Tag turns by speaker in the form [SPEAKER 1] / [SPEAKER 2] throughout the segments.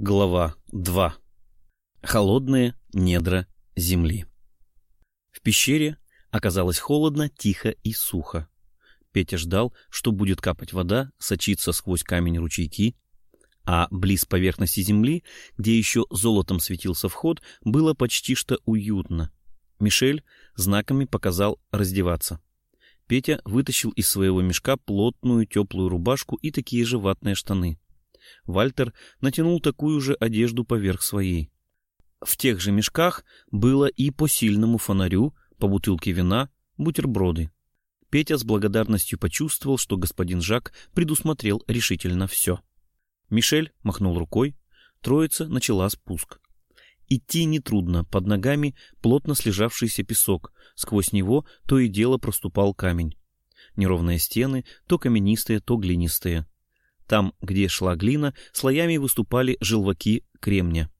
[SPEAKER 1] Глава 2. Холодные недра земли. В пещере оказалось холодно, тихо и сухо. Петя ждал, что будет капать вода, сочиться сквозь камень ручейки, а близ поверхности земли, где еще золотом светился вход, было почти что уютно. Мишель знаками показал раздеваться. Петя вытащил из своего мешка плотную теплую рубашку и такие же ватные штаны. Вальтер натянул такую же одежду поверх своей. В тех же мешках было и по сильному фонарю, по бутылке вина, бутерброды. Петя с благодарностью почувствовал, что господин Жак предусмотрел решительно все. Мишель махнул рукой, троица начала спуск. Идти нетрудно, под ногами плотно слежавшийся песок, сквозь него то и дело проступал камень. Неровные стены, то каменистые, то глинистые. Там, где шла глина, слоями выступали желваки кремня.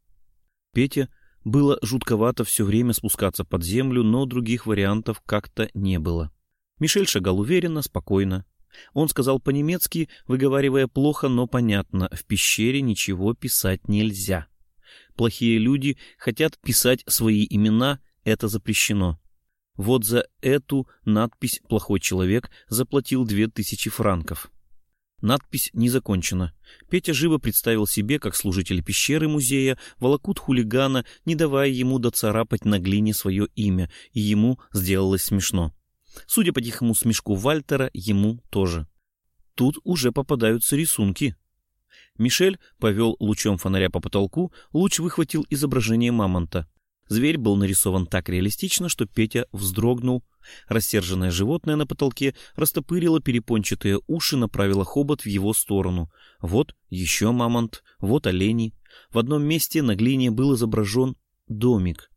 [SPEAKER 1] Петя было жутковато все время спускаться под землю, но других вариантов как-то не было. Мишель шагал уверенно, спокойно. Он сказал по-немецки, выговаривая плохо, но понятно, в пещере ничего писать нельзя. Плохие люди хотят писать свои имена, это запрещено. Вот за эту надпись «Плохой человек» заплатил две тысячи франков. Надпись не закончена. Петя живо представил себе, как служители пещеры музея волокут хулигана, не давая ему доцарапать на глине свое имя, и ему сделалось смешно. Судя по тихому смешку Вальтера, ему тоже. Тут уже попадаются рисунки. Мишель повел лучом фонаря по потолку, луч выхватил изображение мамонта. Зверь был нарисован так реалистично, что Петя вздрогнул. Рассерженное животное на потолке растопырило перепончатые уши, направило хобот в его сторону. Вот еще мамонт, вот олени. В одном месте на глине был изображен домик.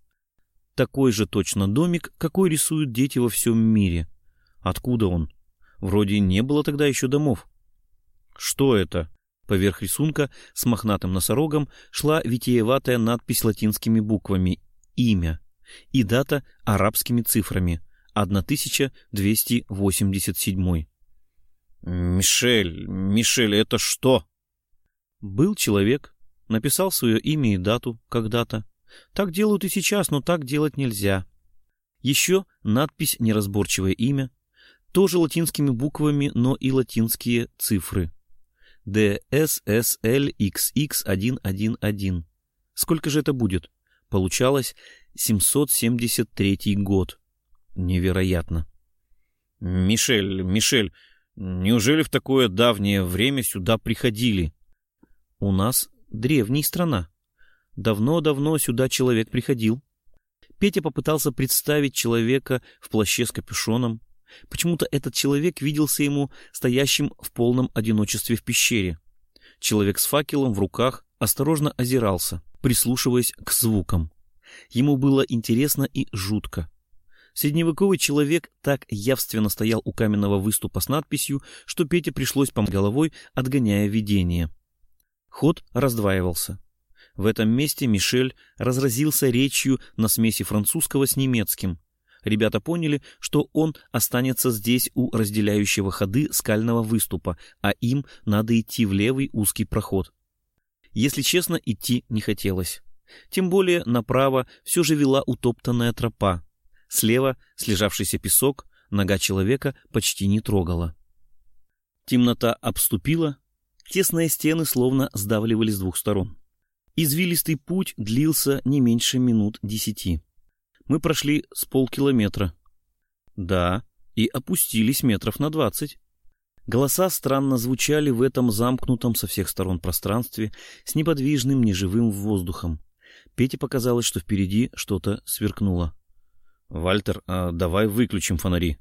[SPEAKER 1] Такой же точно домик, какой рисуют дети во всем мире. Откуда он? Вроде не было тогда еще домов. Что это? Поверх рисунка с мохнатым носорогом шла витиеватая надпись латинскими буквами имя и дата арабскими цифрами 1287. «Мишель, Мишель, это что?» Был человек, написал свое имя и дату когда-то. Так делают и сейчас, но так делать нельзя. Еще надпись «Неразборчивое имя», тоже латинскими буквами, но и латинские цифры. DSSLXX111. Сколько же это будет? Получалось 773 год. Невероятно. Мишель, Мишель, неужели в такое давнее время сюда приходили? У нас древняя страна. Давно-давно сюда человек приходил. Петя попытался представить человека в плаще с капюшоном. Почему-то этот человек виделся ему стоящим в полном одиночестве в пещере. Человек с факелом в руках осторожно озирался прислушиваясь к звукам. Ему было интересно и жутко. Средневековый человек так явственно стоял у каменного выступа с надписью, что Пете пришлось помогать головой, отгоняя видение. Ход раздваивался. В этом месте Мишель разразился речью на смеси французского с немецким. Ребята поняли, что он останется здесь у разделяющего ходы скального выступа, а им надо идти в левый узкий проход. Если честно, идти не хотелось. Тем более направо все же вела утоптанная тропа. Слева слежавшийся песок, нога человека почти не трогала. Темнота обступила, тесные стены словно сдавливали с двух сторон. Извилистый путь длился не меньше минут десяти. Мы прошли с полкилометра. Да, и опустились метров на двадцать. Голоса странно звучали в этом замкнутом со всех сторон пространстве с неподвижным, неживым воздухом. Пете показалось, что впереди что-то сверкнуло. «Вальтер, а давай выключим фонари».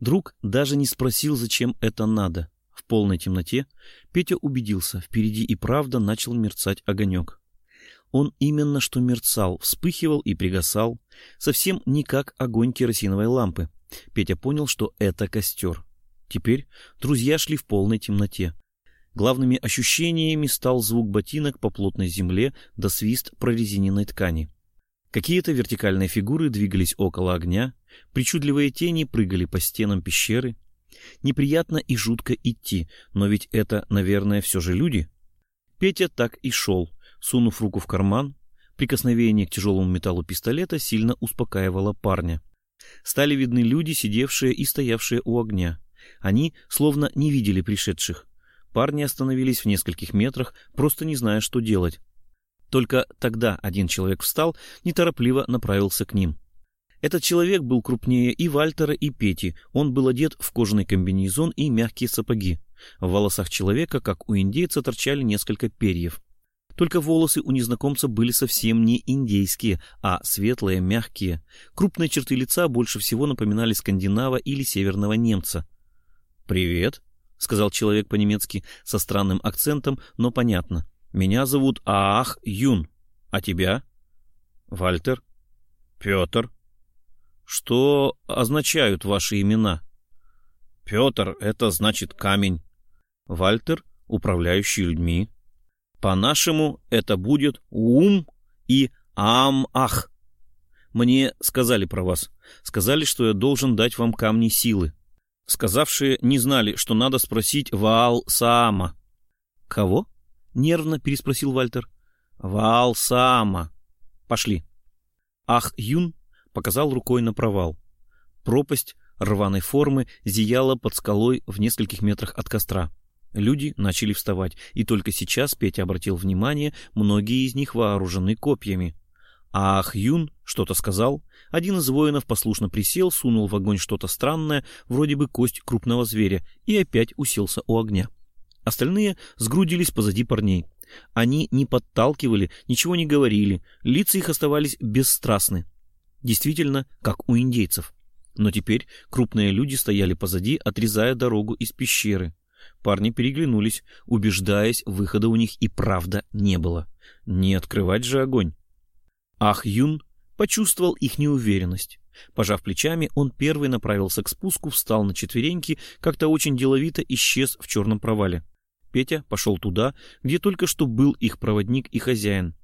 [SPEAKER 1] Друг даже не спросил, зачем это надо. В полной темноте Петя убедился, впереди и правда начал мерцать огонек. Он именно что мерцал, вспыхивал и пригасал, совсем не как огонь керосиновой лампы. Петя понял, что это костер. Теперь друзья шли в полной темноте. Главными ощущениями стал звук ботинок по плотной земле да свист прорезиненной ткани. Какие-то вертикальные фигуры двигались около огня, причудливые тени прыгали по стенам пещеры. Неприятно и жутко идти, но ведь это, наверное, все же люди. Петя так и шел, Сунув руку в карман, прикосновение к тяжелому металлу пистолета сильно успокаивало парня. Стали видны люди, сидевшие и стоявшие у огня. Они словно не видели пришедших. Парни остановились в нескольких метрах, просто не зная, что делать. Только тогда один человек встал, неторопливо направился к ним. Этот человек был крупнее и Вальтера, и Пети. Он был одет в кожаный комбинезон и мягкие сапоги. В волосах человека, как у индейца, торчали несколько перьев. Только волосы у незнакомца были совсем не индейские, а светлые, мягкие. Крупные черты лица больше всего напоминали скандинава или северного немца. «Привет», — сказал человек по-немецки со странным акцентом, но понятно. «Меня зовут Аах Юн. А тебя?» «Вальтер». «Петр». «Что означают ваши имена?» «Петр — это значит камень». «Вальтер — управляющий людьми». По-нашему это будет ум и ам-ах. Мне сказали про вас. Сказали, что я должен дать вам камни силы. Сказавшие не знали, что надо спросить Ваал-Саама. — Кого? — нервно переспросил Вальтер. — Ваал-Саама. Пошли. Ах Юн показал рукой на провал. Пропасть рваной формы зияла под скалой в нескольких метрах от костра. Люди начали вставать, и только сейчас Петя обратил внимание, многие из них вооружены копьями. А Ахюн что-то сказал. Один из воинов послушно присел, сунул в огонь что-то странное, вроде бы кость крупного зверя, и опять уселся у огня. Остальные сгрудились позади парней. Они не подталкивали, ничего не говорили, лица их оставались бесстрастны. Действительно, как у индейцев. Но теперь крупные люди стояли позади, отрезая дорогу из пещеры. Парни переглянулись, убеждаясь, выхода у них и правда не было. Не открывать же огонь. Ах Юн почувствовал их неуверенность. Пожав плечами, он первый направился к спуску, встал на четвереньки, как-то очень деловито исчез в черном провале. Петя пошел туда, где только что был их проводник и хозяин.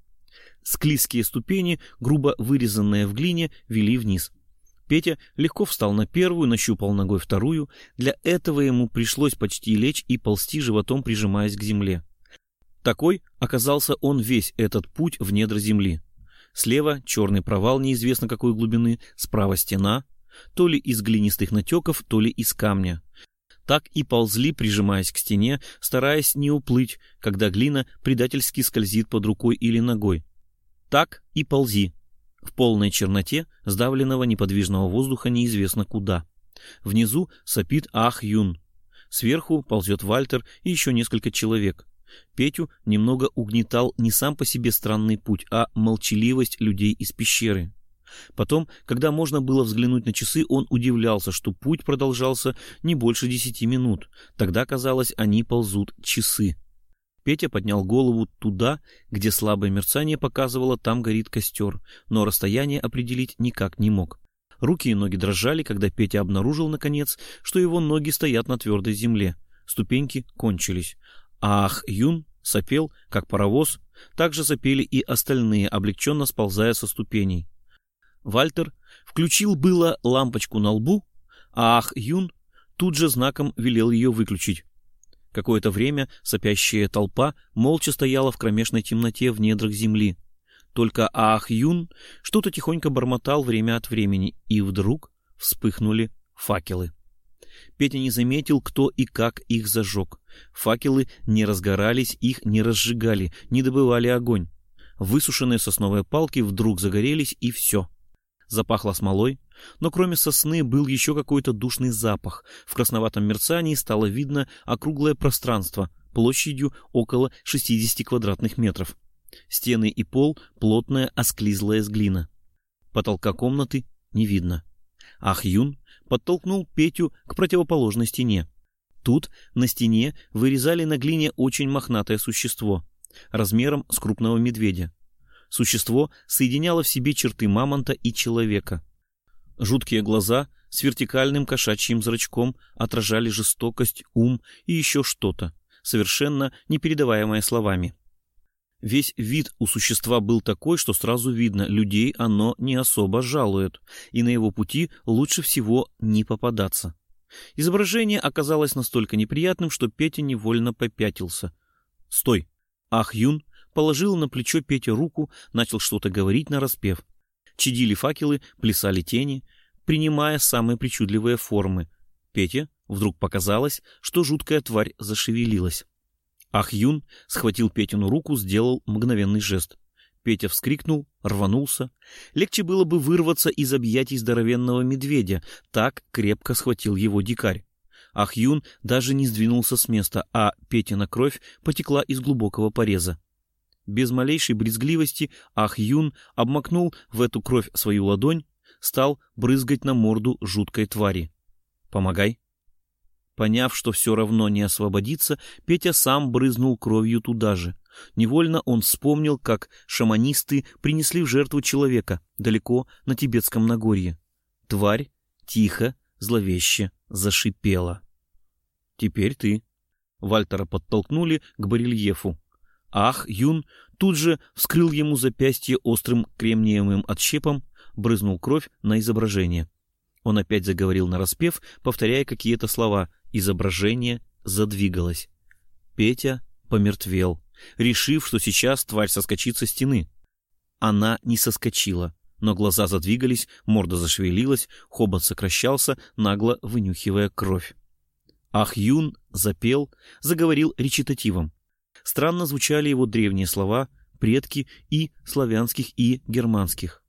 [SPEAKER 1] Склизкие ступени, грубо вырезанные в глине, вели вниз. Петя легко встал на первую, нащупал ногой вторую. Для этого ему пришлось почти лечь и ползти животом, прижимаясь к земле. Такой оказался он весь этот путь в недра земли. Слева черный провал неизвестно какой глубины, справа стена, то ли из глинистых натеков, то ли из камня. Так и ползли, прижимаясь к стене, стараясь не уплыть, когда глина предательски скользит под рукой или ногой. Так и ползи, в полной черноте сдавленного неподвижного воздуха неизвестно куда. Внизу сопит Ах Юн. Сверху ползет Вальтер и еще несколько человек. Петю немного угнетал не сам по себе странный путь, а молчаливость людей из пещеры. Потом, когда можно было взглянуть на часы, он удивлялся, что путь продолжался не больше десяти минут. Тогда, казалось, они ползут часы. Петя поднял голову туда, где слабое мерцание показывало, там горит костер, но расстояние определить никак не мог. Руки и ноги дрожали, когда Петя обнаружил, наконец, что его ноги стоят на твердой земле. Ступеньки кончились. Ах, Юн сопел, как паровоз, так же сопели и остальные, облегченно сползая со ступеней. Вальтер включил было лампочку на лбу, а Ах Юн тут же знаком велел ее выключить. Какое-то время сопящая толпа молча стояла в кромешной темноте в недрах земли. Только Аах Юн что-то тихонько бормотал время от времени, и вдруг вспыхнули факелы. Петя не заметил, кто и как их зажег. Факелы не разгорались, их не разжигали, не добывали огонь. Высушенные сосновые палки вдруг загорелись, и все — запахло смолой, но кроме сосны был еще какой-то душный запах. В красноватом мерцании стало видно округлое пространство площадью около 60 квадратных метров. Стены и пол — плотная осклизлая с глина. Потолка комнаты не видно. Ах Юн подтолкнул Петю к противоположной стене. Тут на стене вырезали на глине очень мохнатое существо, размером с крупного медведя. Существо соединяло в себе черты мамонта и человека. Жуткие глаза с вертикальным кошачьим зрачком отражали жестокость, ум и еще что-то, совершенно непередаваемое словами. Весь вид у существа был такой, что сразу видно, людей оно не особо жалует, и на его пути лучше всего не попадаться. Изображение оказалось настолько неприятным, что Петя невольно попятился. «Стой!» Ах Юн положил на плечо Петя руку, начал что-то говорить на распев. Чадили факелы, плясали тени, принимая самые причудливые формы. Пете вдруг показалось, что жуткая тварь зашевелилась. Ах Юн схватил Петину руку, сделал мгновенный жест. Петя вскрикнул, рванулся. Легче было бы вырваться из объятий здоровенного медведя, так крепко схватил его дикарь. Ах Юн даже не сдвинулся с места, а Петина кровь потекла из глубокого пореза. Без малейшей брезгливости Ах Юн обмакнул в эту кровь свою ладонь, стал брызгать на морду жуткой твари. «Помогай». Поняв, что все равно не освободиться, Петя сам брызнул кровью туда же. Невольно он вспомнил, как шаманисты принесли в жертву человека далеко на Тибетском Нагорье. Тварь тихо, зловеще зашипела. «Теперь ты». Вальтера подтолкнули к барельефу. Ах, Юн тут же вскрыл ему запястье острым кремниевым отщепом, брызнул кровь на изображение. Он опять заговорил на распев, повторяя какие-то слова. Изображение задвигалось. Петя помертвел, решив, что сейчас тварь соскочит со стены. Она не соскочила, но глаза задвигались, морда зашевелилась, хобот сокращался, нагло вынюхивая кровь. Ах Юн запел, заговорил речитативом. Странно звучали его древние слова, предки и славянских, и германских.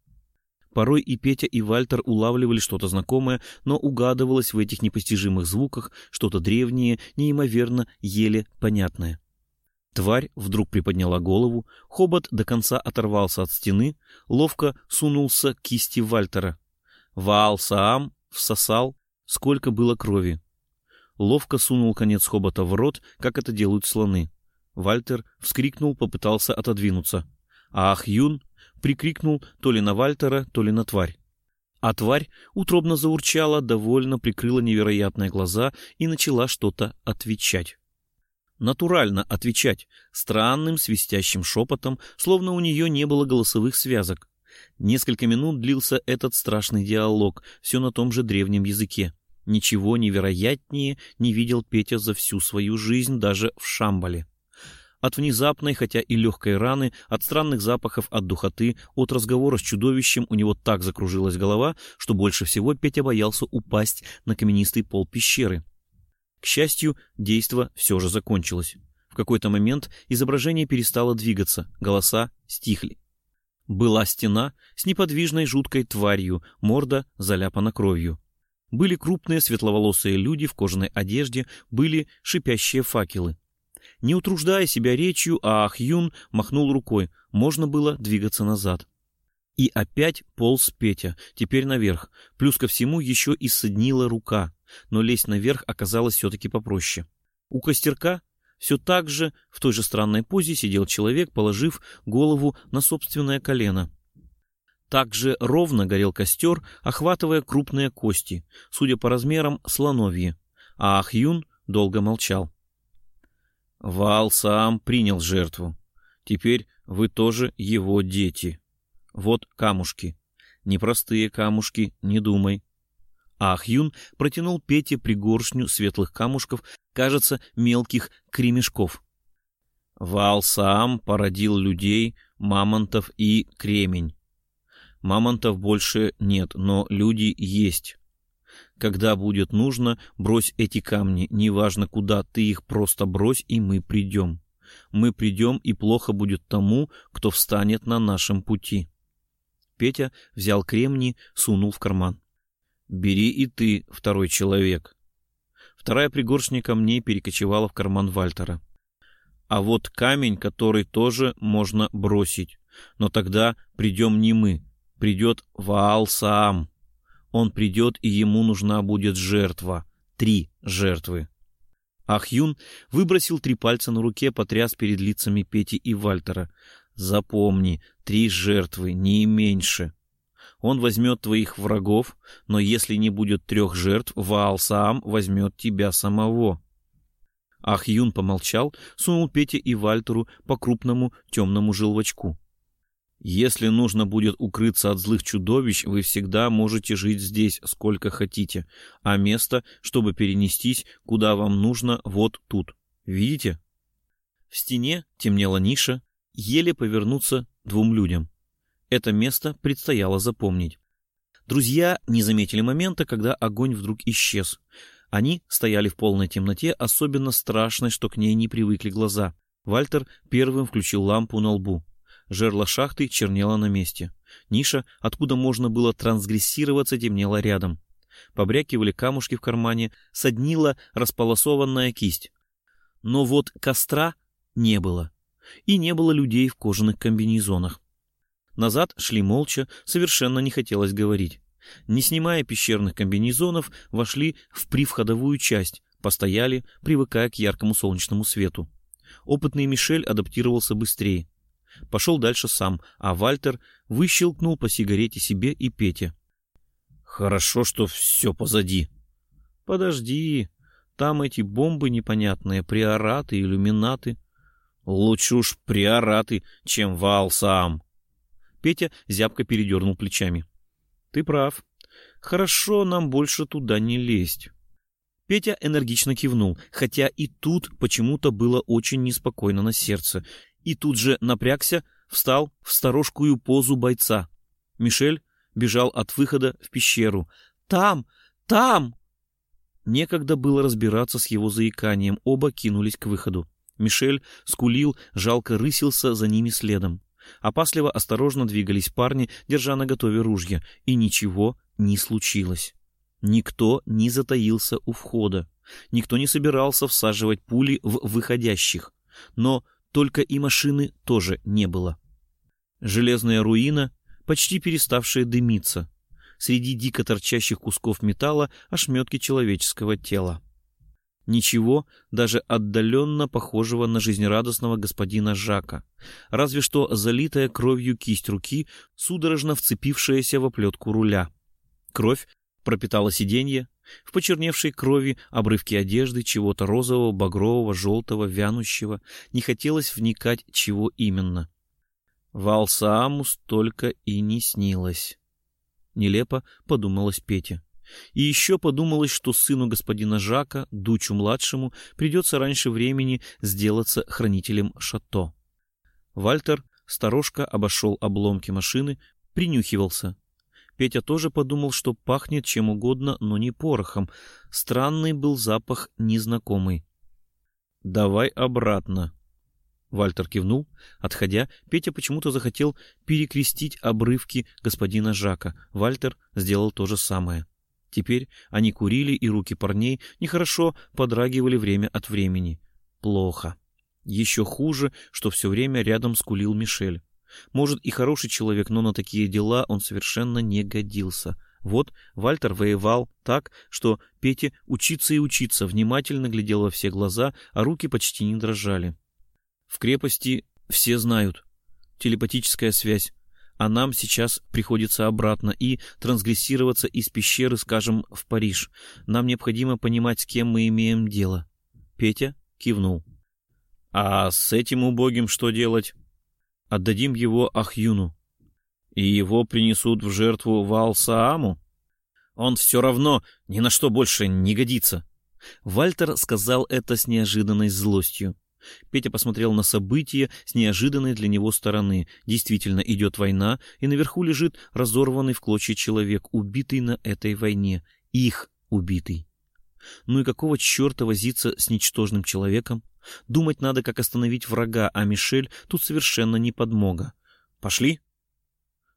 [SPEAKER 1] Порой и Петя, и Вальтер улавливали что-то знакомое, но угадывалось в этих непостижимых звуках что-то древнее, неимоверно еле понятное. Тварь вдруг приподняла голову, хобот до конца оторвался от стены, ловко сунулся к кисти Вальтера. Ваал Саам всосал, сколько было крови. Ловко сунул конец хобота в рот, как это делают слоны. Вальтер вскрикнул, попытался отодвинуться. А Ахюн прикрикнул то ли на Вальтера, то ли на тварь. А тварь утробно заурчала, довольно прикрыла невероятные глаза и начала что-то отвечать. Натурально отвечать, странным свистящим шепотом, словно у нее не было голосовых связок. Несколько минут длился этот страшный диалог, все на том же древнем языке. Ничего невероятнее не видел Петя за всю свою жизнь даже в Шамбале. От внезапной, хотя и легкой раны, от странных запахов, от духоты, от разговора с чудовищем у него так закружилась голова, что больше всего Петя боялся упасть на каменистый пол пещеры. К счастью, действо все же закончилось. В какой-то момент изображение перестало двигаться, голоса стихли. Была стена с неподвижной жуткой тварью, морда заляпана кровью. Были крупные светловолосые люди в кожаной одежде, были шипящие факелы. Не утруждая себя речью, а Ахюн махнул рукой. Можно было двигаться назад. И опять полз Петя, теперь наверх. Плюс ко всему еще и соднила рука. Но лезть наверх оказалось все-таки попроще. У костерка все так же в той же странной позе сидел человек, положив голову на собственное колено. Так же ровно горел костер, охватывая крупные кости, судя по размерам, слоновьи. А Ахюн долго молчал. Вал сам принял жертву. Теперь вы тоже его дети. Вот камушки. Непростые камушки, не думай. А Ахюн протянул Пете пригоршню светлых камушков, кажется, мелких кремешков. Вал сам породил людей, мамонтов и кремень. Мамонтов больше нет, но люди есть. Когда будет нужно, брось эти камни, неважно куда, ты их просто брось, и мы придем. Мы придем, и плохо будет тому, кто встанет на нашем пути. Петя взял кремни, сунул в карман. «Бери и ты, второй человек». Вторая пригоршня камней перекочевала в карман Вальтера. А вот камень, который тоже можно бросить. Но тогда придем не мы, придет Ваал Саам. Он придет, и ему нужна будет жертва. Три жертвы. Ахюн выбросил три пальца на руке, потряс перед лицами Пети и Вальтера. «Запомни, три жертвы, не меньше. Он возьмет твоих врагов, но если не будет трех жертв, Ваал сам возьмет тебя самого». Ахюн помолчал, сунул Пете и Вальтеру по крупному темному желвачку. Если нужно будет укрыться от злых чудовищ, вы всегда можете жить здесь сколько хотите, а место, чтобы перенестись, куда вам нужно, вот тут. Видите? В стене темнела ниша, еле повернуться двум людям. Это место предстояло запомнить. Друзья не заметили момента, когда огонь вдруг исчез. Они стояли в полной темноте, особенно страшной, что к ней не привыкли глаза. Вальтер первым включил лампу на лбу. Жерло шахты чернело на месте. Ниша, откуда можно было трансгрессироваться, темнела рядом. Побрякивали камушки в кармане, соднила располосованная кисть. Но вот костра не было. И не было людей в кожаных комбинезонах. Назад шли молча, совершенно не хотелось говорить. Не снимая пещерных комбинезонов, вошли в привходовую часть, постояли, привыкая к яркому солнечному свету. Опытный Мишель адаптировался быстрее. Пошел дальше сам, а Вальтер выщелкнул по сигарете себе и Пете. «Хорошо, что все позади». «Подожди, там эти бомбы непонятные, приораты, иллюминаты». «Лучше уж приораты, чем вал сам». Петя зябко передернул плечами. Ты прав. Хорошо нам больше туда не лезть. Петя энергично кивнул, хотя и тут почему-то было очень неспокойно на сердце. И тут же напрягся, встал в сторожкую позу бойца. Мишель бежал от выхода в пещеру. «Там! Там!» Некогда было разбираться с его заиканием, оба кинулись к выходу. Мишель скулил, жалко рысился за ними следом. Опасливо, осторожно двигались парни, держа на готове ружья, и ничего не случилось. Никто не затаился у входа. Никто не собирался всаживать пули в выходящих. Но только и машины тоже не было. Железная руина, почти переставшая дымиться. Среди дико торчащих кусков металла ошметки человеческого тела. Ничего даже отдаленно похожего на жизнерадостного господина Жака. Разве что залитая кровью кисть руки, судорожно вцепившаяся в оплетку руля. Кровь пропитала сиденье, в почерневшей крови обрывки одежды, чего-то розового, багрового, желтого, вянущего. Не хотелось вникать, чего именно. Валсаамус только и не снилось. Нелепо подумалось Пете. И еще подумалось, что сыну господина Жака, Дучу-младшему, придется раньше времени сделаться хранителем шато. Вальтер сторожка обошел обломки машины, принюхивался. Петя тоже подумал, что пахнет чем угодно, но не порохом. Странный был запах незнакомый. «Давай обратно». Вальтер кивнул. Отходя, Петя почему-то захотел перекрестить обрывки господина Жака. Вальтер сделал то же самое. Теперь они курили, и руки парней нехорошо подрагивали время от времени. Плохо. Еще хуже, что все время рядом скулил Мишель. Может, и хороший человек, но на такие дела он совершенно не годился. Вот Вальтер воевал так, что Пете учиться и учиться, внимательно глядел во все глаза, а руки почти не дрожали. В крепости все знают. Телепатическая связь а нам сейчас приходится обратно и трансгрессироваться из пещеры, скажем, в Париж. Нам необходимо понимать, с кем мы имеем дело. Петя кивнул. А с этим убогим что делать? Отдадим его Ахюну. И его принесут в жертву Валсааму? Он все равно ни на что больше не годится. Вальтер сказал это с неожиданной злостью. Петя посмотрел на события с неожиданной для него стороны. Действительно, идет война, и наверху лежит разорванный в клочья человек, убитый на этой войне. Их убитый. Ну и какого черта возиться с ничтожным человеком? Думать надо, как остановить врага, а Мишель тут совершенно не подмога. Пошли?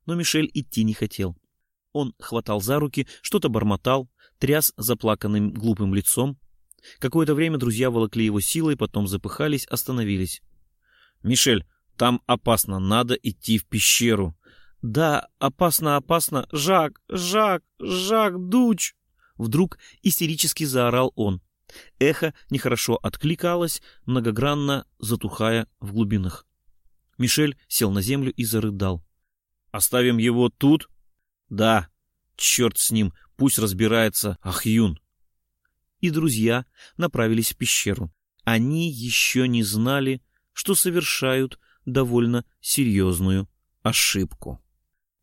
[SPEAKER 1] Но Мишель идти не хотел. Он хватал за руки, что-то бормотал, тряс заплаканным глупым лицом, Какое-то время друзья волокли его силой, потом запыхались, остановились. «Мишель, там опасно, надо идти в пещеру». «Да, опасно, опасно! Жак, Жак, Жак, дуч!» Вдруг истерически заорал он. Эхо нехорошо откликалось, многогранно затухая в глубинах. Мишель сел на землю и зарыдал. «Оставим его тут?» «Да, черт с ним, пусть разбирается Ахюн» и друзья направились в пещеру. Они еще не знали, что совершают довольно серьезную ошибку.